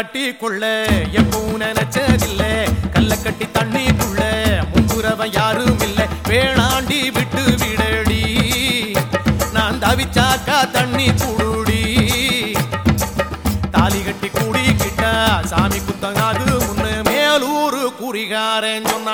கட்டி கொள்ள எப்பவும் நினைச்சதில்ல கல்ல கட்டி தண்ணிக்குள்ள முன்புறவன் யாரும் இல்லை வேணாண்டி விட்டு விடடி. நான் தவிச்சாக்கா தண்ணி கூடுடி. தாலி கட்டி கூடிக்கிட்டா சாமி குத்தங்காது முன்னு மேலூரு குறிகாரன் சொன்ன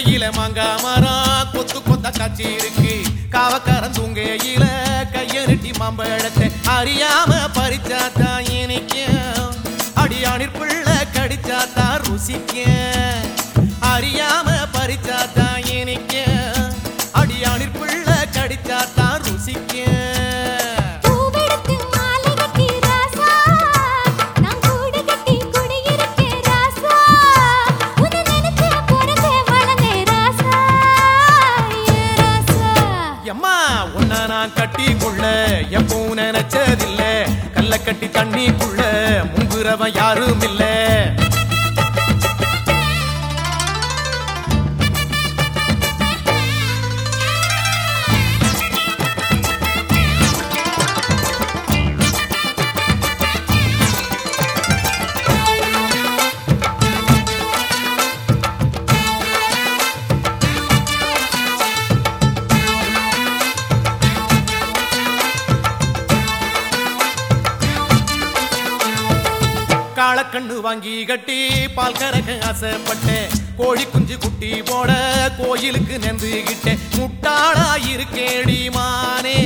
தலையில மாங்கா மரம் கொத்து கொத்த காட்சி இருக்கு. காவக்காரன் தூங்கையில கைய நெட்டி மாம்பழத்தை அறியாம பறிச்சாத்தா இனிக்கும். அடியானிற் பிள்ள கடிச்சாத்தா ருசிக்க அறியாம பறிச்சாத்தா இனிக்கும். அடியானிற் பிள்ள கடிச்சாத்தா ருசிக்கும். கல்ல கட்டி தண்ணிக்குள்ள முங்குறவன் யாரும் இல்லை கால கண்ணு வாங்கி கட்டி பால் கறக்க ஆசைப்பட்டேன். கோழி குஞ்சு குட்டி போட கோயிலுக்கு நெந்துகிட்டேன் முட்டாளா இருக்கேடி மானே.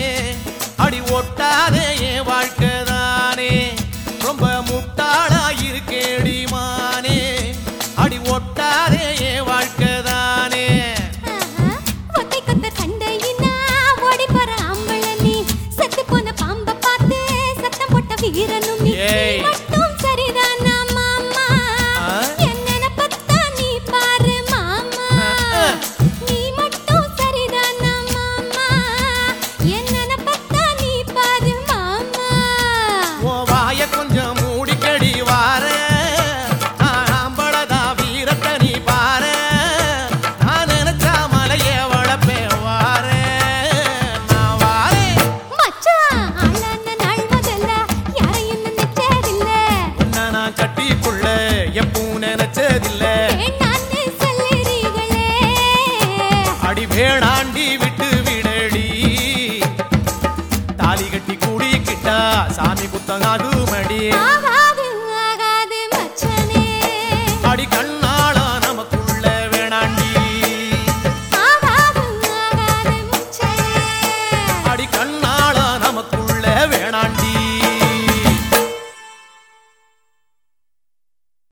சாமி குத்தங்காடு மடி